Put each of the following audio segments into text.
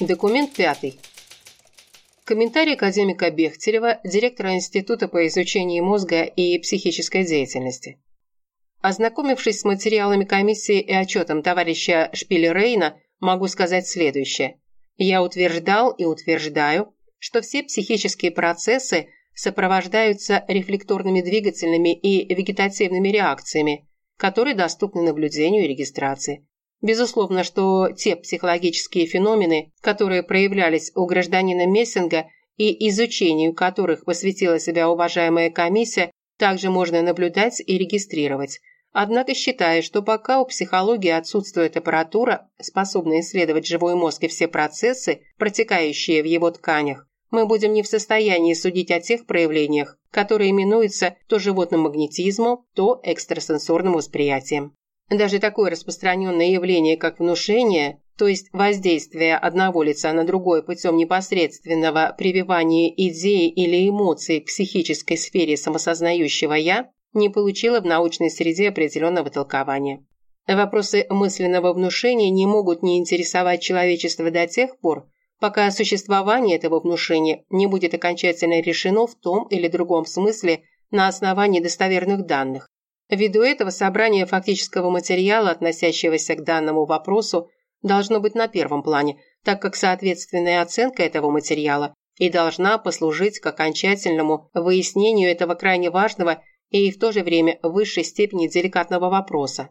Документ пятый. Комментарий академика Бехтерева, директора Института по изучению мозга и психической деятельности. Ознакомившись с материалами комиссии и отчетом товарища Шпилерейна, могу сказать следующее. Я утверждал и утверждаю, что все психические процессы сопровождаются рефлекторными двигательными и вегетативными реакциями, которые доступны наблюдению и регистрации. Безусловно, что те психологические феномены, которые проявлялись у гражданина Мессинга и изучению которых посвятила себя уважаемая комиссия, также можно наблюдать и регистрировать. Однако считаю, что пока у психологии отсутствует аппаратура, способная исследовать живой мозг и все процессы, протекающие в его тканях, мы будем не в состоянии судить о тех проявлениях, которые именуются то животным магнетизмом, то экстрасенсорным восприятием. Даже такое распространенное явление, как внушение, то есть воздействие одного лица на другое путем непосредственного прививания идеи или эмоций к психической сфере самосознающего «я», не получило в научной среде определенного толкования. Вопросы мысленного внушения не могут не интересовать человечество до тех пор, пока существование этого внушения не будет окончательно решено в том или другом смысле на основании достоверных данных, Ввиду этого собрание фактического материала, относящегося к данному вопросу, должно быть на первом плане, так как соответственная оценка этого материала и должна послужить к окончательному выяснению этого крайне важного и в то же время высшей степени деликатного вопроса.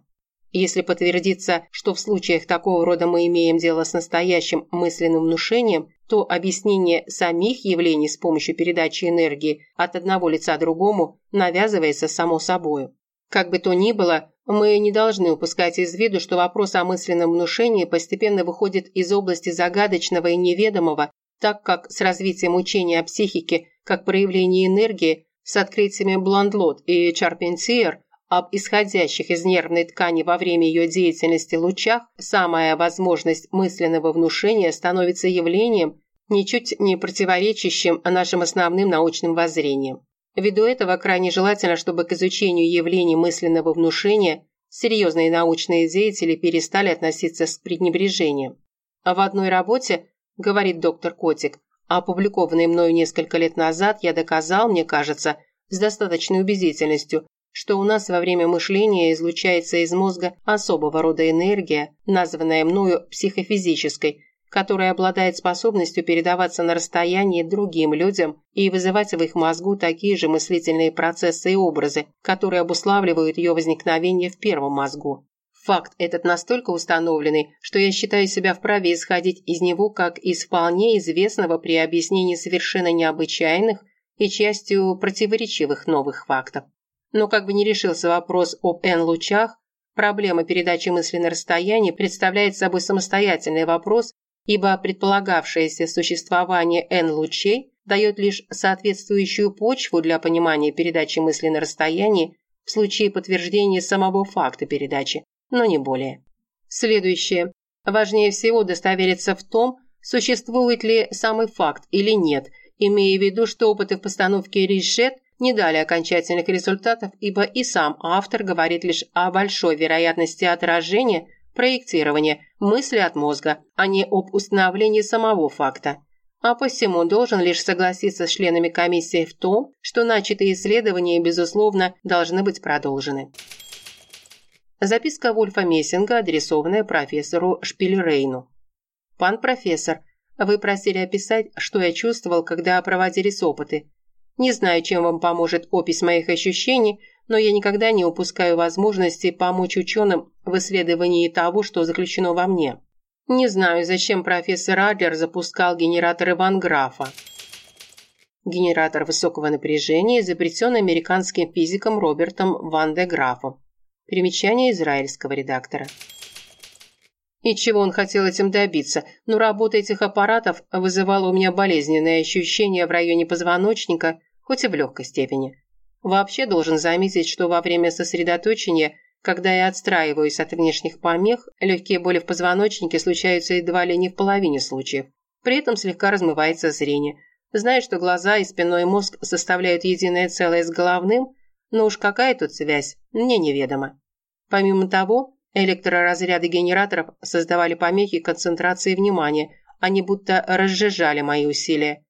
Если подтвердится, что в случаях такого рода мы имеем дело с настоящим мысленным внушением, то объяснение самих явлений с помощью передачи энергии от одного лица другому навязывается само собой. Как бы то ни было, мы не должны упускать из виду, что вопрос о мысленном внушении постепенно выходит из области загадочного и неведомого, так как с развитием учения о психике как проявлении энергии, с открытиями Бландлот и Чарпентиер об исходящих из нервной ткани во время ее деятельности лучах, самая возможность мысленного внушения становится явлением, ничуть не противоречащим нашим основным научным воззрениям. Ввиду этого крайне желательно, чтобы к изучению явлений мысленного внушения серьезные научные деятели перестали относиться с пренебрежением. А в одной работе, говорит доктор Котик, опубликованной мною несколько лет назад, я доказал, мне кажется, с достаточной убедительностью, что у нас во время мышления излучается из мозга особого рода энергия, названная мною психофизической, которая обладает способностью передаваться на расстоянии другим людям и вызывать в их мозгу такие же мыслительные процессы и образы, которые обуславливают ее возникновение в первом мозгу. Факт этот настолько установленный, что я считаю себя вправе исходить из него как из вполне известного при объяснении совершенно необычайных и частью противоречивых новых фактов. Но как бы ни решился вопрос об N-лучах, проблема передачи мысли на расстоянии представляет собой самостоятельный вопрос, ибо предполагавшееся существование N-лучей дает лишь соответствующую почву для понимания передачи мысли на расстоянии в случае подтверждения самого факта передачи, но не более. Следующее. Важнее всего удостовериться в том, существует ли самый факт или нет, имея в виду, что опыты в постановке решет не дали окончательных результатов, ибо и сам автор говорит лишь о большой вероятности отражения – проектирования мысли от мозга, а не об установлении самого факта. А посему должен лишь согласиться с членами комиссии в том, что начатые исследования, безусловно, должны быть продолжены. Записка Вольфа Мессинга, адресованная профессору Шпильрейну. «Пан профессор, вы просили описать, что я чувствовал, когда проводились опыты. Не знаю, чем вам поможет опись моих ощущений, но я никогда не упускаю возможности помочь ученым в исследовании того, что заключено во мне. Не знаю, зачем профессор Адлер запускал генераторы Ван Графа. Генератор высокого напряжения изобретен американским физиком Робертом Ван де Графом. Примечание израильского редактора. И чего он хотел этим добиться? Но ну, работа этих аппаратов вызывала у меня болезненные ощущения в районе позвоночника, хоть и в легкой степени. Вообще должен заметить, что во время сосредоточения, когда я отстраиваюсь от внешних помех, легкие боли в позвоночнике случаются едва ли не в половине случаев. При этом слегка размывается зрение. Знаю, что глаза и спинной мозг составляют единое целое с головным, но уж какая тут связь, мне неведомо. Помимо того, электроразряды генераторов создавали помехи концентрации внимания, Они будто разжижали мои усилия.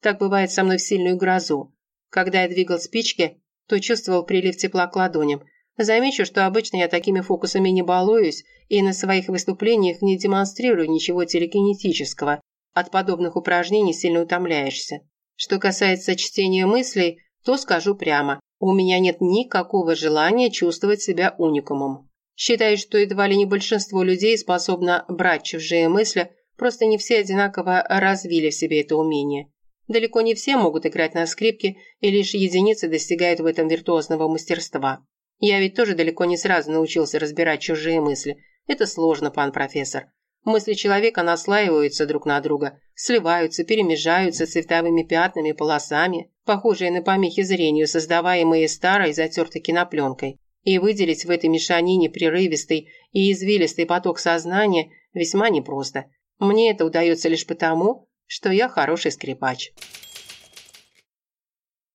Так бывает со мной в сильную грозу. Когда я двигал спички, то чувствовал прилив тепла к ладоням. Замечу, что обычно я такими фокусами не балуюсь и на своих выступлениях не демонстрирую ничего телекинетического. От подобных упражнений сильно утомляешься. Что касается чтения мыслей, то скажу прямо. У меня нет никакого желания чувствовать себя уникумом. Считаю, что едва ли не большинство людей способно брать чужие мысли, просто не все одинаково развили в себе это умение. Далеко не все могут играть на скрипке, и лишь единицы достигают в этом виртуозного мастерства. Я ведь тоже далеко не сразу научился разбирать чужие мысли. Это сложно, пан профессор. Мысли человека наслаиваются друг на друга, сливаются, перемежаются цветовыми пятнами, полосами, похожие на помехи зрению, создаваемые старой затертой кинопленкой. И выделить в этой мешанине прерывистый и извилистый поток сознания весьма непросто. Мне это удается лишь потому, что я хороший скрипач.